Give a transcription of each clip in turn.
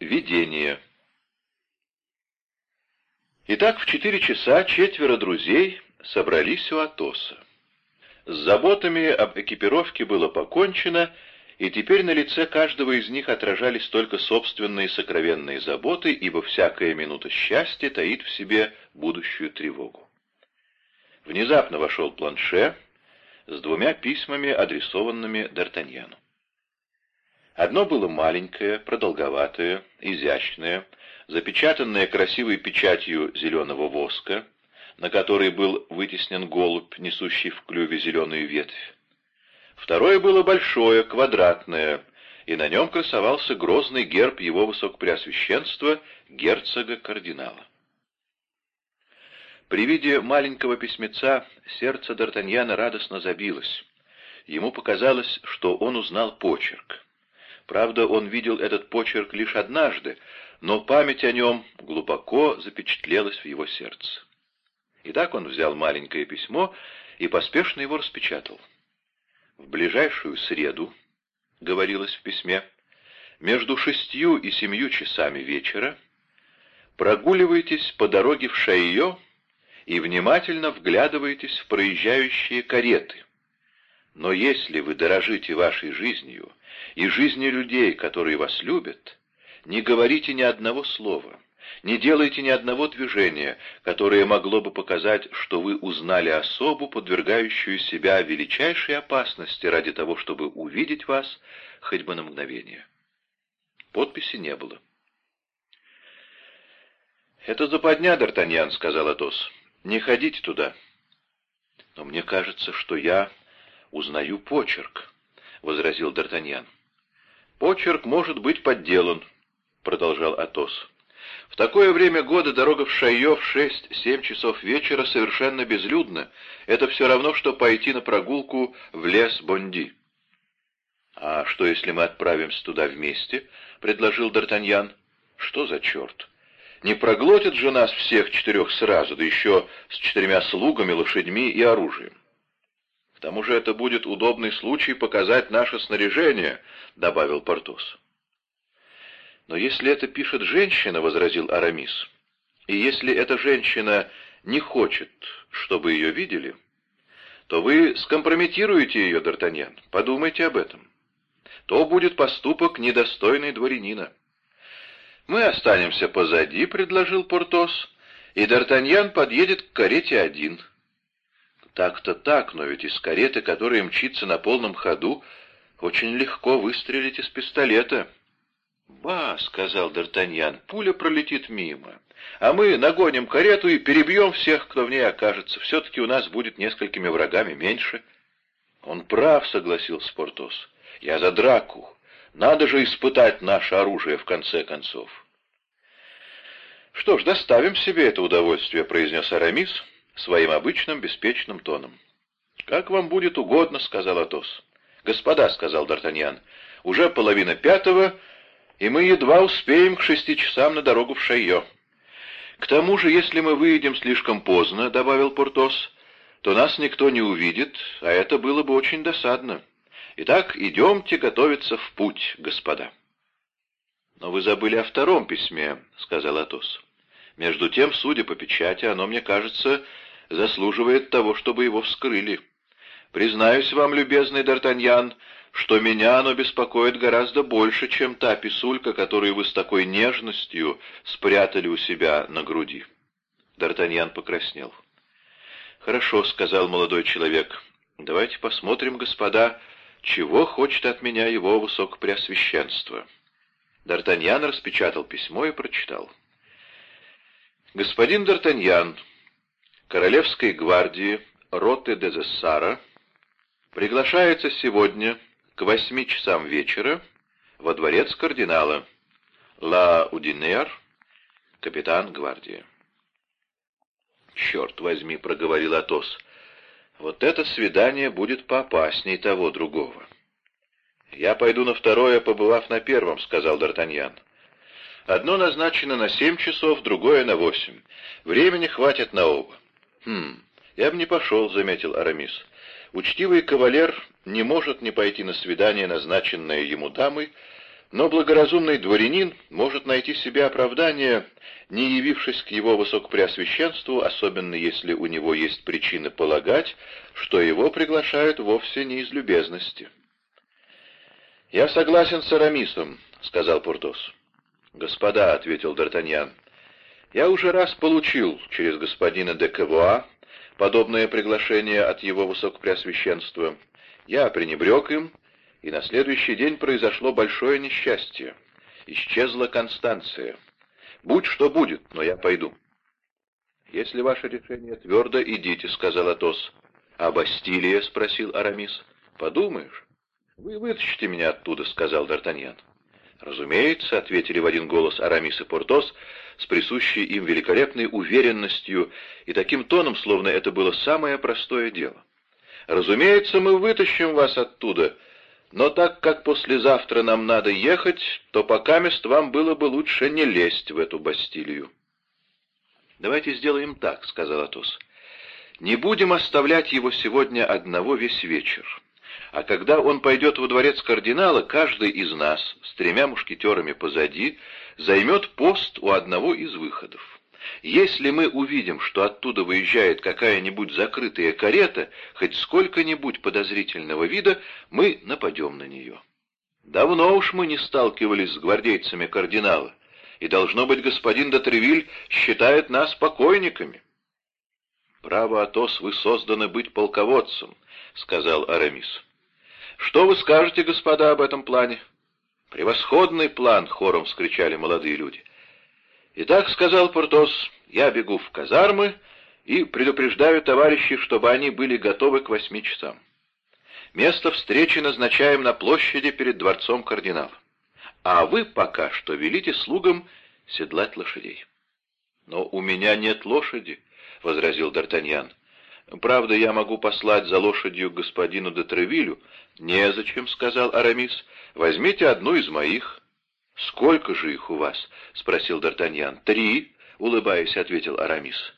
Видение. Итак, в четыре часа четверо друзей собрались у Атоса. С заботами об экипировке было покончено, и теперь на лице каждого из них отражались только собственные сокровенные заботы, ибо всякая минута счастья таит в себе будущую тревогу. Внезапно вошел планше с двумя письмами, адресованными Д'Артаньяну. Одно было маленькое, продолговатое, изящное, запечатанное красивой печатью зеленого воска, на которой был вытеснен голубь, несущий в клюве зеленую ветвь. Второе было большое, квадратное, и на нем красовался грозный герб его высокопреосвященства, герцога-кардинала. При виде маленького письмеца сердце Д'Артаньяна радостно забилось. Ему показалось, что он узнал почерк. Правда, он видел этот почерк лишь однажды, но память о нем глубоко запечатлелась в его сердце. Итак, он взял маленькое письмо и поспешно его распечатал. В ближайшую среду, говорилось в письме, между шестью и семью часами вечера прогуливайтесь по дороге в Шайо и внимательно вглядывайтесь в проезжающие кареты. Но если вы дорожите вашей жизнью и жизнью людей, которые вас любят, не говорите ни одного слова, не делайте ни одного движения, которое могло бы показать, что вы узнали особу, подвергающую себя величайшей опасности ради того, чтобы увидеть вас хоть бы на мгновение. Подписи не было. «Это западня, Д'Артаньян», — сказал Атос. «Не ходите туда». «Но мне кажется, что я узнаю почерк», — возразил Д'Артаньян. «Почерк может быть подделан», — продолжал Атос. «В такое время года дорога в Шайо в шесть-семь часов вечера совершенно безлюдна. Это все равно, что пойти на прогулку в лес Бонди». «А что, если мы отправимся туда вместе?» — предложил Д'Артаньян. «Что за черт? Не проглотят же нас всех четырех сразу, да еще с четырьмя слугами, лошадьми и оружием». «К тому же это будет удобный случай показать наше снаряжение», — добавил Портос. «Но если это пишет женщина», — возразил Арамис, — «и если эта женщина не хочет, чтобы ее видели, то вы скомпрометируете ее, Д'Артаньян. Подумайте об этом. То будет поступок недостойный дворянина». «Мы останемся позади», — предложил Портос, — «и Д'Артаньян подъедет к карете один». Так-то так, но ведь из кареты, которая мчится на полном ходу, очень легко выстрелить из пистолета. «Ба», — сказал Д'Артаньян, — «пуля пролетит мимо, а мы нагоним карету и перебьем всех, кто в ней окажется. Все-таки у нас будет несколькими врагами меньше». «Он прав», — согласился Портос. «Я за драку. Надо же испытать наше оружие в конце концов». «Что ж, доставим себе это удовольствие», — произнес Арамис, — своим обычным беспечным тоном. «Как вам будет угодно», — сказал Атос. «Господа», — сказал Д'Артаньян, — «уже половина пятого, и мы едва успеем к шести часам на дорогу в Шайо». «К тому же, если мы выйдем слишком поздно», — добавил Портос, — «то нас никто не увидит, а это было бы очень досадно. Итак, идемте готовиться в путь, господа». «Но вы забыли о втором письме», — сказал Атос. «Между тем, судя по печати, оно, мне кажется, заслуживает того, чтобы его вскрыли. Признаюсь вам, любезный Д'Артаньян, что меня оно беспокоит гораздо больше, чем та писулька, которую вы с такой нежностью спрятали у себя на груди. Д'Артаньян покраснел. «Хорошо», — сказал молодой человек. «Давайте посмотрим, господа, чего хочет от меня его высокопреосвященство». Д'Артаньян распечатал письмо и прочитал. «Господин Д'Артаньян, Королевской гвардии роты Дезессара приглашается сегодня к восьми часам вечера во дворец кардинала Ла Удинер, капитан гвардии. «Черт возьми», — проговорил Атос, — «вот это свидание будет поопасней того другого». «Я пойду на второе, побывав на первом», — сказал Д'Артаньян. «Одно назначено на семь часов, другое на восемь. Времени хватит на оба». «Хм, я бы не пошел», — заметил Арамис. «Учтивый кавалер не может не пойти на свидание, назначенное ему дамой, Но благоразумный дворянин может найти себе оправдание, не явившись к его высокопреосвященству, особенно если у него есть причины полагать, что его приглашают вовсе не из любезности. «Я согласен с Арамисом», — сказал Пуртос. «Господа», — ответил Д'Артаньян, — «я уже раз получил через господина де Кавуа подобное приглашение от его высокопреосвященства. Я пренебрег им, и на следующий день произошло большое несчастье. Исчезла Констанция. Будь что будет, но я пойду. «Если ваше решение твердо, идите», — сказал Атос. «А Бастилия?» — спросил Арамис. «Подумаешь». «Вы вытащите меня оттуда», — сказал Д'Артаньян. «Разумеется», — ответили в один голос Арамис и Портос, с присущей им великолепной уверенностью и таким тоном, словно это было самое простое дело. «Разумеется, мы вытащим вас оттуда», — но так как послезавтра нам надо ехать, то пока мест вам было бы лучше не лезть в эту Бастилию. «Давайте сделаем так», — сказал Атос. «Не будем оставлять его сегодня одного весь вечер. А когда он пойдет во дворец кардинала, каждый из нас, с тремя мушкетерами позади, займет пост у одного из выходов. Если мы увидим, что оттуда выезжает какая-нибудь закрытая карета, хоть сколько-нибудь подозрительного вида, мы нападем на нее. Давно уж мы не сталкивались с гвардейцами кардинала, и, должно быть, господин Дотревиль считает нас покойниками. «Право, Атос, вы созданы быть полководцем», — сказал Арамис. «Что вы скажете, господа, об этом плане?» «Превосходный план!» — хором вскричали молодые люди. «Итак», — сказал Портос, — «я бегу в казармы и предупреждаю товарищей, чтобы они были готовы к восьми часам. Место встречи назначаем на площади перед дворцом кардинала. А вы пока что велите слугам седлать лошадей». «Но у меня нет лошади», — возразил Д'Артаньян. «Правда, я могу послать за лошадью господину де Тревилю». «Незачем», — сказал Арамис. «Возьмите одну из моих». «Сколько же их у вас?» — спросил Д'Артаньян. «Три», — улыбаясь, ответил Арамис.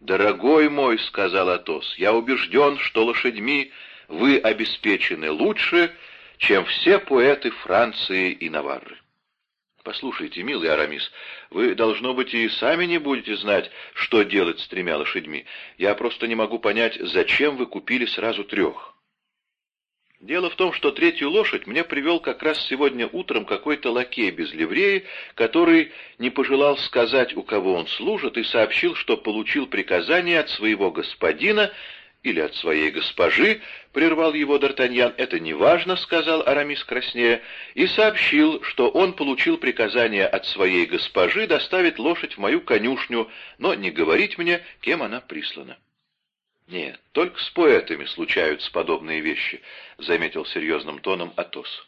«Дорогой мой», — сказал Атос, — «я убежден, что лошадьми вы обеспечены лучше, чем все поэты Франции и Наварры». «Послушайте, милый Арамис, вы, должно быть, и сами не будете знать, что делать с тремя лошадьми. Я просто не могу понять, зачем вы купили сразу трех». Дело в том, что третью лошадь мне привел как раз сегодня утром какой-то лакей без ливреи, который не пожелал сказать, у кого он служит, и сообщил, что получил приказание от своего господина или от своей госпожи, прервал его Д'Артаньян, это не важно, сказал Арамис краснея, и сообщил, что он получил приказание от своей госпожи доставить лошадь в мою конюшню, но не говорить мне, кем она прислана. «Нет, только с поэтами случаются подобные вещи», — заметил серьезным тоном Атос.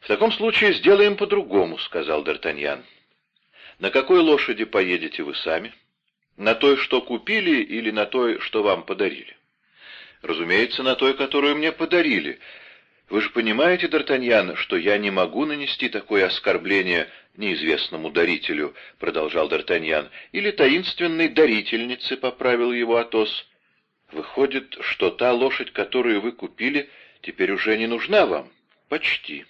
«В таком случае сделаем по-другому», — сказал Д'Артаньян. «На какой лошади поедете вы сами? На той, что купили, или на той, что вам подарили?» «Разумеется, на той, которую мне подарили. Вы же понимаете, Д'Артаньян, что я не могу нанести такое оскорбление неизвестному дарителю, — продолжал Д'Артаньян, — или таинственной дарительнице, — поправил его Атос. Выходит, что та лошадь, которую вы купили, теперь уже не нужна вам? Почти.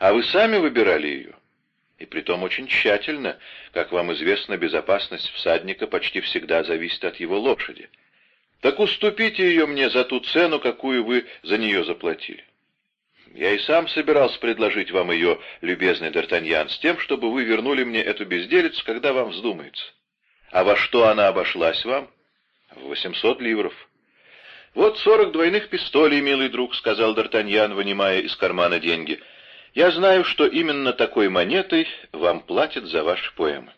А вы сами выбирали ее? И притом очень тщательно. Как вам известно, безопасность всадника почти всегда зависит от его лошади. Так уступите ее мне за ту цену, какую вы за нее заплатили. Я и сам собирался предложить вам ее, любезный Д'Артаньян, с тем, чтобы вы вернули мне эту безделицу, когда вам вздумается. А во что она обошлась вам? В восемьсот ливров. Вот сорок двойных пистолей, милый друг, — сказал Д'Артаньян, вынимая из кармана деньги. Я знаю, что именно такой монетой вам платят за ваши поэмы.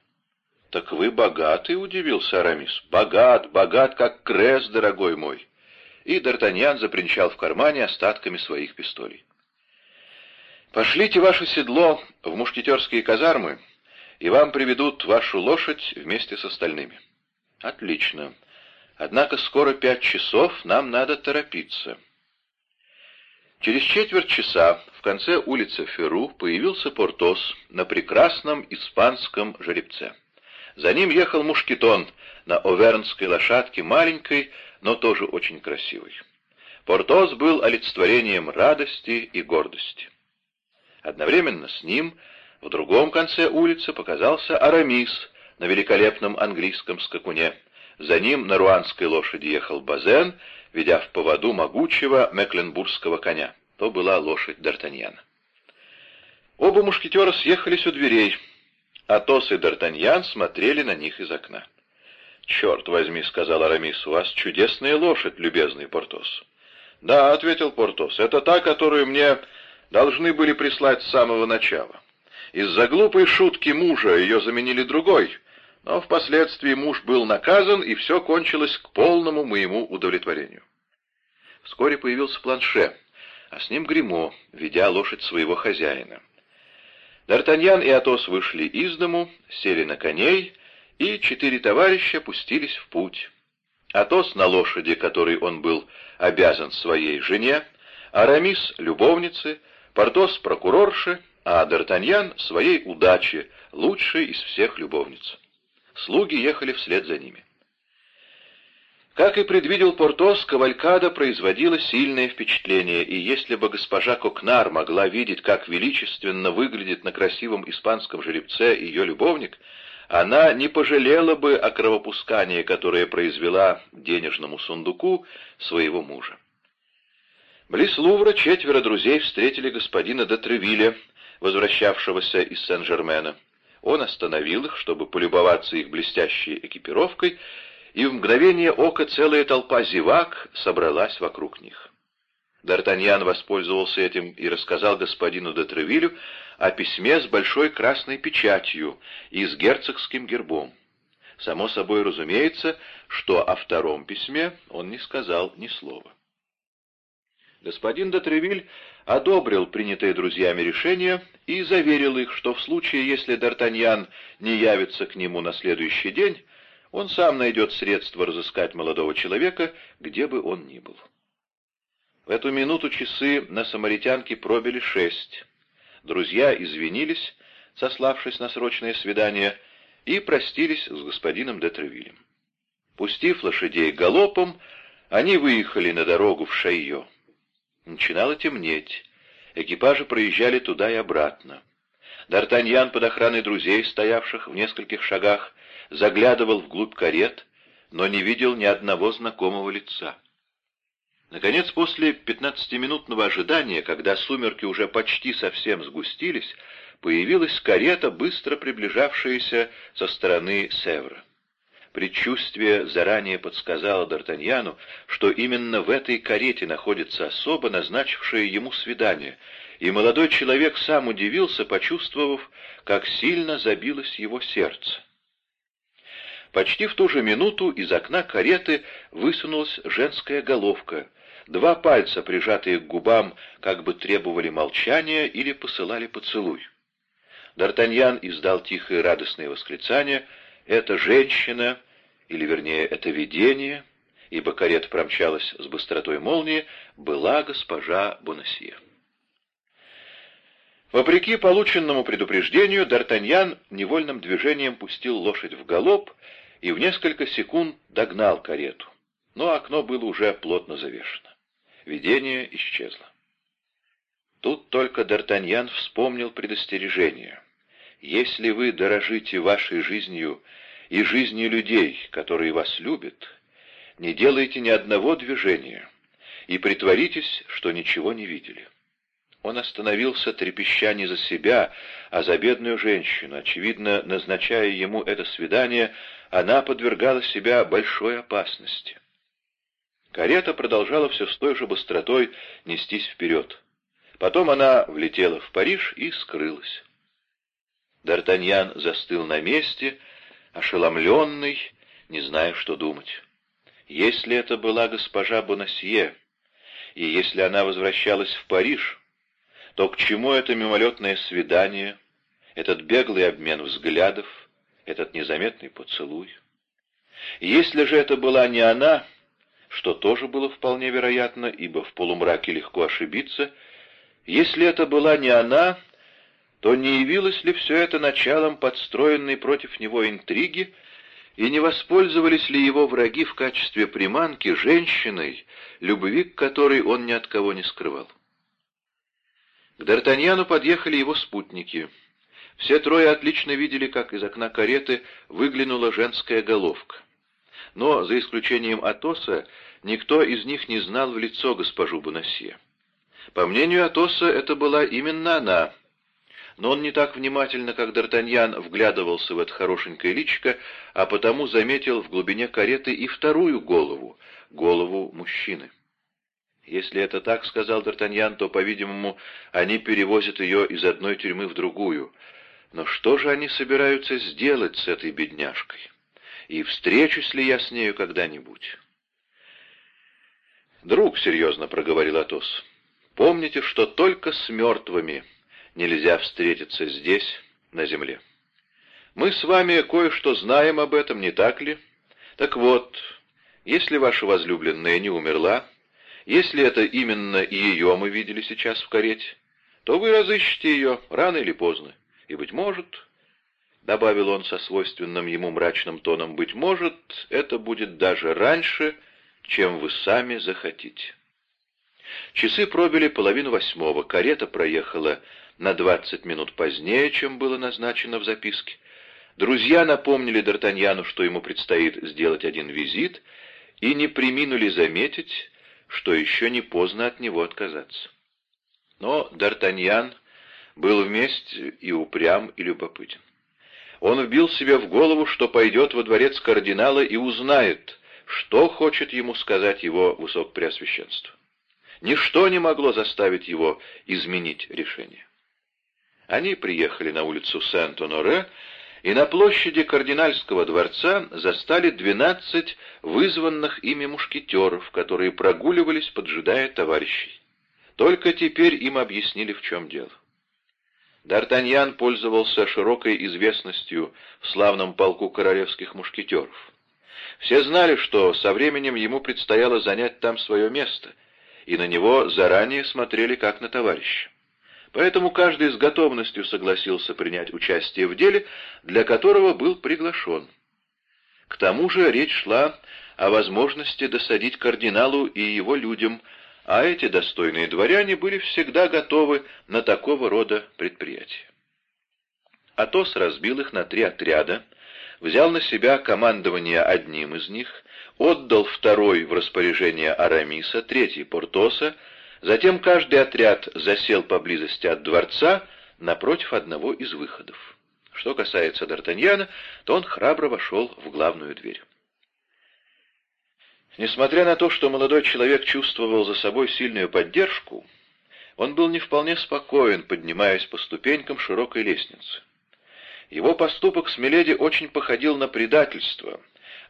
«Так вы богатый?» — удивился Арамис. «Богат, богат, как крест, дорогой мой!» И Д'Артаньян запринчал в кармане остатками своих пистолей. Пошлите ваше седло в мушкетерские казармы, и вам приведут вашу лошадь вместе с остальными. Отлично. Однако скоро пять часов, нам надо торопиться. Через четверть часа в конце улицы Феру появился Портос на прекрасном испанском жеребце. За ним ехал мушкетон на овернской лошадке, маленькой, но тоже очень красивой. Портос был олицетворением радости и гордости. Одновременно с ним в другом конце улицы показался Арамис на великолепном английском скакуне. За ним на руанской лошади ехал Базен, ведя в поводу могучего мекленбургского коня. То была лошадь Д'Артаньяна. Оба мушкетера съехались у дверей. Атос и Д'Артаньян смотрели на них из окна. «Черт возьми», — сказал Арамис, — «у вас чудесная лошадь, любезный Портос». «Да», — ответил Портос, — «это та, которую мне должны были прислать с самого начала. Из-за глупой шутки мужа ее заменили другой, но впоследствии муж был наказан, и все кончилось к полному моему удовлетворению». Вскоре появился планше, а с ним гримо ведя лошадь своего хозяина. Д'Артаньян и Атос вышли из дому, сели на коней, и четыре товарища пустились в путь. Атос на лошади, которой он был обязан своей жене, Арамис — любовнице, Портос — прокурорше, а Д'Артаньян — своей удаче, лучшей из всех любовниц. Слуги ехали вслед за ними. Как и предвидел Портос, кавалькада производила сильное впечатление, и если бы госпожа Кокнар могла видеть, как величественно выглядит на красивом испанском жеребце ее любовник, она не пожалела бы о кровопускании, которое произвела денежному сундуку своего мужа. Близ Лувра четверо друзей встретили господина де Тревилля, возвращавшегося из Сен-Жермена. Он остановил их, чтобы полюбоваться их блестящей экипировкой, и в мгновение ока целая толпа зевак собралась вокруг них. Д'Артаньян воспользовался этим и рассказал господину де о письме с большой красной печатью и с герцогским гербом. Само собой разумеется, что о втором письме он не сказал ни слова. Господин де Тревиль одобрил принятые друзьями решение и заверил их, что в случае, если Д'Артаньян не явится к нему на следующий день, он сам найдет средства разыскать молодого человека, где бы он ни был. В эту минуту часы на самаритянке пробили шесть. Друзья извинились, сославшись на срочное свидание, и простились с господином де Тревилем. Пустив лошадей галопом, они выехали на дорогу в Шайо. Начинало темнеть. Экипажи проезжали туда и обратно. Д'Артаньян под охраной друзей, стоявших в нескольких шагах, заглядывал вглубь карет, но не видел ни одного знакомого лица. Наконец, после пятнадцатиминутного ожидания, когда сумерки уже почти совсем сгустились, появилась карета, быстро приближавшаяся со стороны Севра. Предчувствие заранее подсказало Д'Артаньяну, что именно в этой карете находится особа, назначившая ему свидание, и молодой человек сам удивился, почувствовав, как сильно забилось его сердце. Почти в ту же минуту из окна кареты высунулась женская головка. Два пальца, прижатые к губам, как бы требовали молчания или посылали поцелуй. Д'Артаньян издал тихое радостное восклицание «Это женщина!» Или, вернее, «Это видение!» ибо карета промчалась с быстротой молнии, была госпожа Бонасье. Вопреки полученному предупреждению, Д'Артаньян невольным движением пустил лошадь в галоп и в несколько секунд догнал карету. Но окно было уже плотно завешено. Видение исчезло. Тут только Д'Артаньян вспомнил предостережение. «Если вы дорожите вашей жизнью и жизнью людей, которые вас любят, не делайте ни одного движения и притворитесь, что ничего не видели». Он остановился, трепеща не за себя, а за бедную женщину. Очевидно, назначая ему это свидание, она подвергала себя большой опасности. Карета продолжала все с той же быстротой нестись вперед. Потом она влетела в Париж и скрылась. Д'Артаньян застыл на месте, ошеломленный, не зная, что думать. Если это была госпожа Бонасье, и если она возвращалась в Париж, то к чему это мимолетное свидание, этот беглый обмен взглядов, этот незаметный поцелуй? Если же это была не она, что тоже было вполне вероятно, ибо в полумраке легко ошибиться, если это была не она, то не явилось ли все это началом подстроенной против него интриги, и не воспользовались ли его враги в качестве приманки женщиной, любви к которой он ни от кого не скрывал? К Д'Артаньяну подъехали его спутники. Все трое отлично видели, как из окна кареты выглянула женская головка. Но, за исключением Атоса, никто из них не знал в лицо госпожу Бонасье. По мнению Атоса, это была именно она. Но он не так внимательно, как Д'Артаньян, вглядывался в это хорошенькое личико, а потому заметил в глубине кареты и вторую голову, голову мужчины. «Если это так, — сказал Д'Артаньян, — то, по-видимому, они перевозят ее из одной тюрьмы в другую. Но что же они собираются сделать с этой бедняжкой? И встречусь ли я с нею когда-нибудь?» «Друг, — серьезно проговорил Атос, — помните, что только с мертвыми нельзя встретиться здесь, на земле. Мы с вами кое-что знаем об этом, не так ли? Так вот, если ваша возлюбленная не умерла, если это именно ее мы видели сейчас в карете, то вы разыщете ее рано или поздно. И, быть может, — добавил он со свойственным ему мрачным тоном, — быть может, это будет даже раньше, чем вы сами захотите. Часы пробили половину восьмого, карета проехала на двадцать минут позднее, чем было назначено в записке. Друзья напомнили Д'Артаньяну, что ему предстоит сделать один визит, и не приминули заметить, что еще не поздно от него отказаться. Но Д'Артаньян был вместе и упрям, и любопытен. Он вбил себе в голову, что пойдет во дворец кардинала и узнает, что хочет ему сказать его высокопреосвященство. Ничто не могло заставить его изменить решение. Они приехали на улицу Сент-Оноре и на площади кардинальского дворца застали двенадцать вызванных ими мушкетеров, которые прогуливались, поджидая товарищей. Только теперь им объяснили, в чем дело. Д'Артаньян пользовался широкой известностью в славном полку королевских мушкетеров. Все знали, что со временем ему предстояло занять там свое место, и на него заранее смотрели как на товарища. Поэтому каждый с готовностью согласился принять участие в деле, для которого был приглашен. К тому же речь шла о возможности досадить кардиналу и его людям, а эти достойные дворяне были всегда готовы на такого рода предприятия. Атос разбил их на три отряда, взял на себя командование одним из них, отдал второй в распоряжение Арамиса, третий — Портоса, затем каждый отряд засел поблизости от дворца напротив одного из выходов. Что касается Д'Артаньяна, то он храбро вошел в главную дверь. Несмотря на то, что молодой человек чувствовал за собой сильную поддержку, он был не вполне спокоен, поднимаясь по ступенькам широкой лестницы. Его поступок с Миледи очень походил на предательство,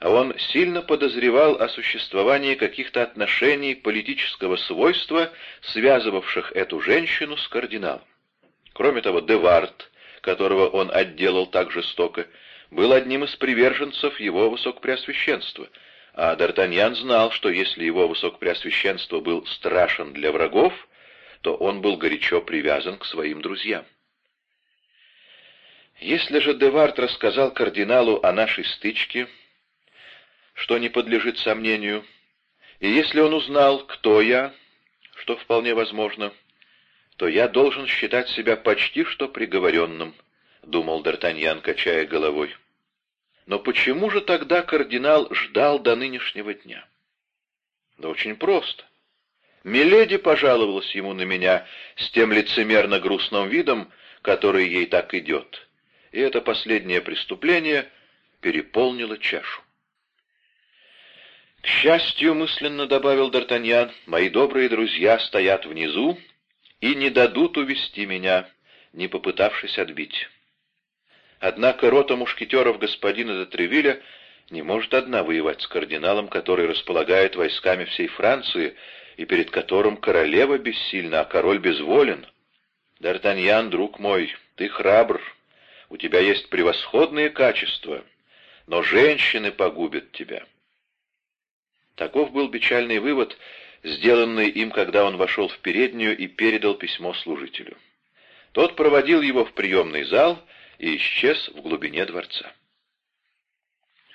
он сильно подозревал о существовании каких-то отношений политического свойства, связывавших эту женщину с кардиналом. Кроме того, Девард, которого он отделал так жестоко, был одним из приверженцев его высокопреосвященства, а Д'Артаньян знал, что если его высокопреосвященство был страшен для врагов, то он был горячо привязан к своим друзьям. Если же Девард рассказал кардиналу о нашей стычке, что не подлежит сомнению, и если он узнал, кто я, что вполне возможно, то я должен считать себя почти что приговоренным, — думал Д'Артаньян, качая головой. Но почему же тогда кардинал ждал до нынешнего дня? Да очень просто. Миледи пожаловалась ему на меня с тем лицемерно-грустным видом, который ей так идет, и это последнее преступление переполнило чашу. «К счастью, — мысленно добавил Д'Артаньян, — мои добрые друзья стоят внизу и не дадут увести меня, не попытавшись отбить. Однако рота мушкетеров господина де Тревиля не может одна воевать с кардиналом, который располагает войсками всей Франции и перед которым королева бессильна, а король безволен. Д'Артаньян, друг мой, ты храбр, у тебя есть превосходные качества, но женщины погубят тебя». Таков был печальный вывод, сделанный им, когда он вошел в переднюю и передал письмо служителю. Тот проводил его в приемный зал и исчез в глубине дворца.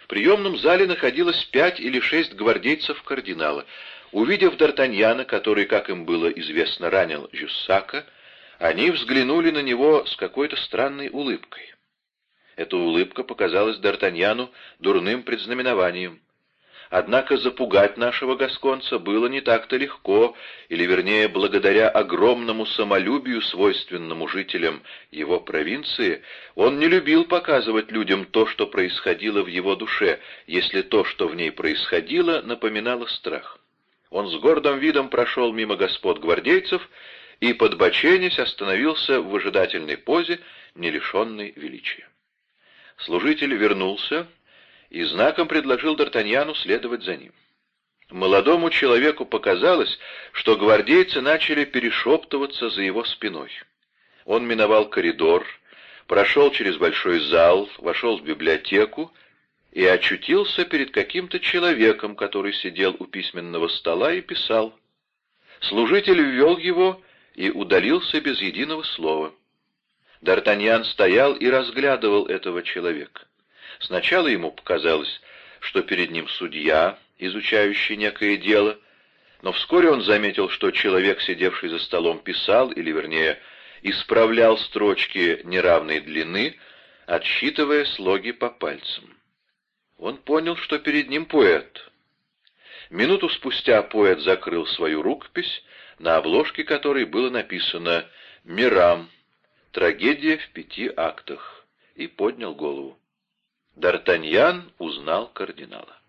В приемном зале находилось пять или шесть гвардейцев кардинала. Увидев Д'Артаньяна, который, как им было известно, ранил Жюссака, Они взглянули на него с какой-то странной улыбкой. Эта улыбка показалась Д'Артаньяну дурным предзнаменованием. Однако запугать нашего гасконца было не так-то легко, или, вернее, благодаря огромному самолюбию, свойственному жителям его провинции, он не любил показывать людям то, что происходило в его душе, если то, что в ней происходило, напоминало страх. Он с гордым видом прошел мимо господ гвардейцев и, подбоченясь, остановился в выжидательной позе, не лишенной величия. Служитель вернулся и знаком предложил Д'Артаньяну следовать за ним. Молодому человеку показалось, что гвардейцы начали перешептываться за его спиной. Он миновал коридор, прошел через большой зал, вошел в библиотеку и очутился перед каким-то человеком, который сидел у письменного стола и писал. Служитель ввел его и удалился без единого слова. Д'Артаньян стоял и разглядывал этого человека. Сначала ему показалось, что перед ним судья, изучающий некое дело, но вскоре он заметил, что человек, сидевший за столом, писал, или, вернее, исправлял строчки неравной длины, отсчитывая слоги по пальцам. Он понял, что перед ним поэт. Минуту спустя поэт закрыл свою рукопись, на обложке которой было написано «Мирам. Трагедия в пяти актах», и поднял голову. Д'Артаньян узнал кардинала.